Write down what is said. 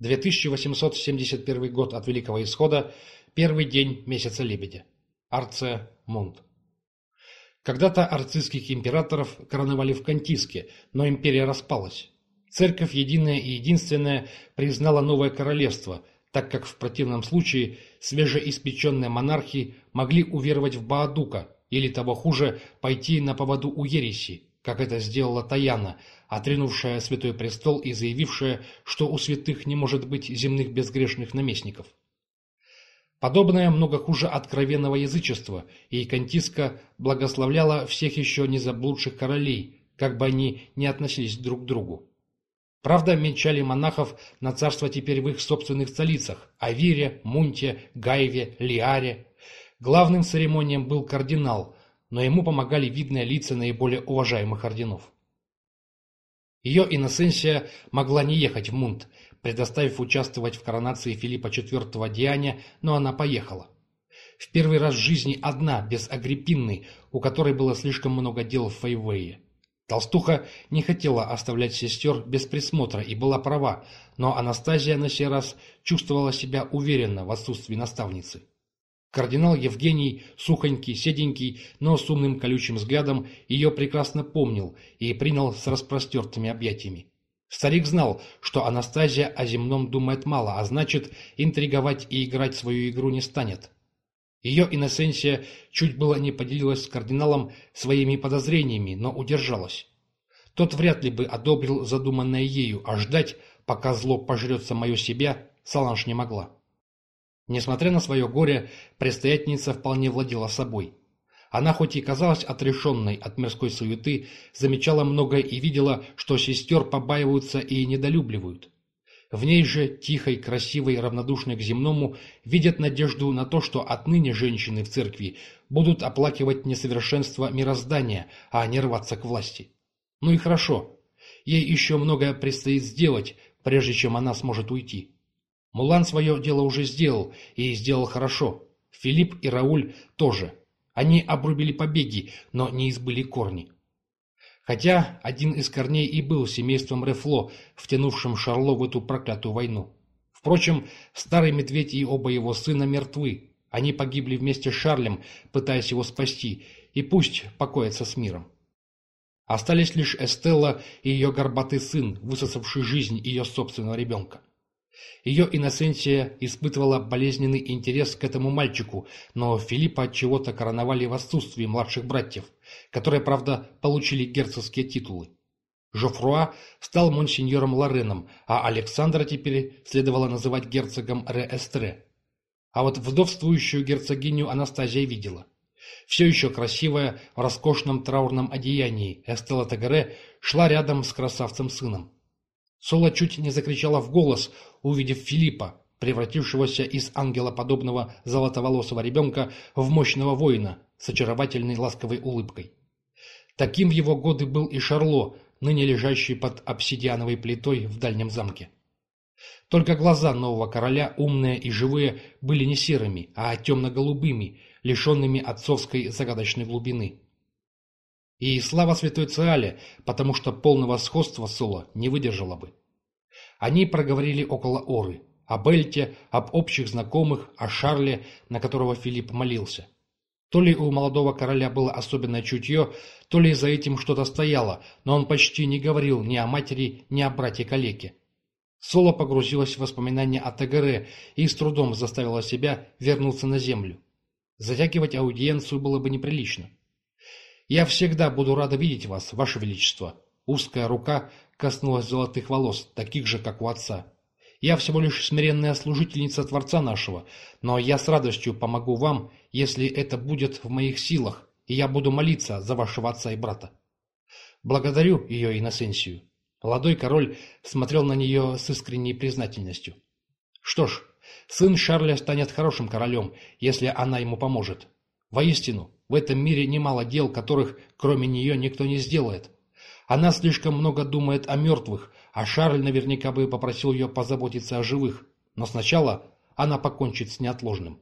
2871 год от Великого Исхода, первый день месяца Лебедя. Арция Мунт. Когда-то арцистских императоров короновали в Кантиске, но империя распалась. Церковь единая и единственная признала новое королевство, так как в противном случае свежеиспеченные монархи могли уверовать в Баадука, или того хуже, пойти на поводу у ереси, как это сделала Таяна, отринувшая святой престол и заявившая, что у святых не может быть земных безгрешных наместников. Подобное много хуже откровенного язычества, и Кантиска благословляла всех еще не заблудших королей, как бы они ни относились друг к другу. Правда, менчали монахов на царство теперь в их собственных столицах – Авире, Мунте, Гаеве, Лиаре. Главным церемониям был кардинал, но ему помогали видные лица наиболее уважаемых орденов. Ее иносенсия могла не ехать в Мунт, предоставив участвовать в коронации Филиппа IV Диане, но она поехала. В первый раз в жизни одна, без Агриппины, у которой было слишком много дел в Фейвее. Толстуха не хотела оставлять сестер без присмотра и была права, но Анастазия на сей раз чувствовала себя уверенно в отсутствии наставницы. Кардинал Евгений, сухонький, седенький, но с умным колючим взглядом, ее прекрасно помнил и принял с распростертыми объятиями. Старик знал, что Анастазия о земном думает мало, а значит, интриговать и играть свою игру не станет. Ее иносенсия чуть было не поделилась с кардиналом своими подозрениями, но удержалась. Тот вряд ли бы одобрил задуманное ею, а ждать, пока зло пожрется мое себя, Саланж не могла. Несмотря на свое горе, предстоятельница вполне владела собой. Она хоть и казалась отрешенной от мирской суеты, замечала многое и видела, что сестер побаиваются и недолюбливают. В ней же, тихой, красивой, равнодушной к земному, видят надежду на то, что отныне женщины в церкви будут оплакивать несовершенство мироздания, а не рваться к власти. Ну и хорошо. Ей еще многое предстоит сделать, прежде чем она сможет уйти. Мулан свое дело уже сделал, и сделал хорошо. Филипп и Рауль тоже. Они обрубили побеги, но не избыли корни. Хотя один из корней и был семейством Рефло, втянувшим Шарло в эту проклятую войну. Впрочем, старый медведь и оба его сына мертвы. Они погибли вместе с Шарлем, пытаясь его спасти, и пусть покоятся с миром. Остались лишь Эстелла и ее горбатый сын, высосавший жизнь ее собственного ребенка. Ее иносенция испытывала болезненный интерес к этому мальчику, но Филиппа от чего-то короновали в отсутствии младших братьев, которые, правда, получили герцогские титулы. Жофруа стал монсеньором Лореном, а Александра теперь следовало называть герцогом Ре-Эстре. А вот вдовствующую герцогиню Анастазия видела. Все еще красивая, в роскошном траурном одеянии, Эстела Тагаре шла рядом с красавцем-сыном. Соло чуть не закричала в голос, увидев Филиппа, превратившегося из ангелоподобного золотоволосого ребенка в мощного воина с очаровательной ласковой улыбкой. Таким в его годы был и Шарло, ныне лежащий под обсидиановой плитой в дальнем замке. Только глаза нового короля, умные и живые, были не серыми, а темно-голубыми, лишенными отцовской загадочной глубины. И слава святой Циале, потому что полного сходства Соло не выдержала бы. Они проговорили около Оры, о Бельте, об общих знакомых, о Шарле, на которого Филипп молился. То ли у молодого короля было особенное чутье, то ли за этим что-то стояло, но он почти не говорил ни о матери, ни о брате-калеке. Соло погрузилась в воспоминания о Тагере и с трудом заставила себя вернуться на землю. Затягивать аудиенцию было бы неприлично. «Я всегда буду рада видеть вас, ваше величество». Узкая рука коснулась золотых волос, таких же, как у отца. «Я всего лишь смиренная служительница Творца нашего, но я с радостью помогу вам, если это будет в моих силах, и я буду молиться за вашего отца и брата». Благодарю ее иносенсию. Молодой король смотрел на нее с искренней признательностью. Что ж, сын Шарля станет хорошим королем, если она ему поможет. Воистину, в этом мире немало дел, которых кроме нее никто не сделает. Она слишком много думает о мертвых, а Шарль наверняка бы попросил ее позаботиться о живых. Но сначала она покончит с неотложным.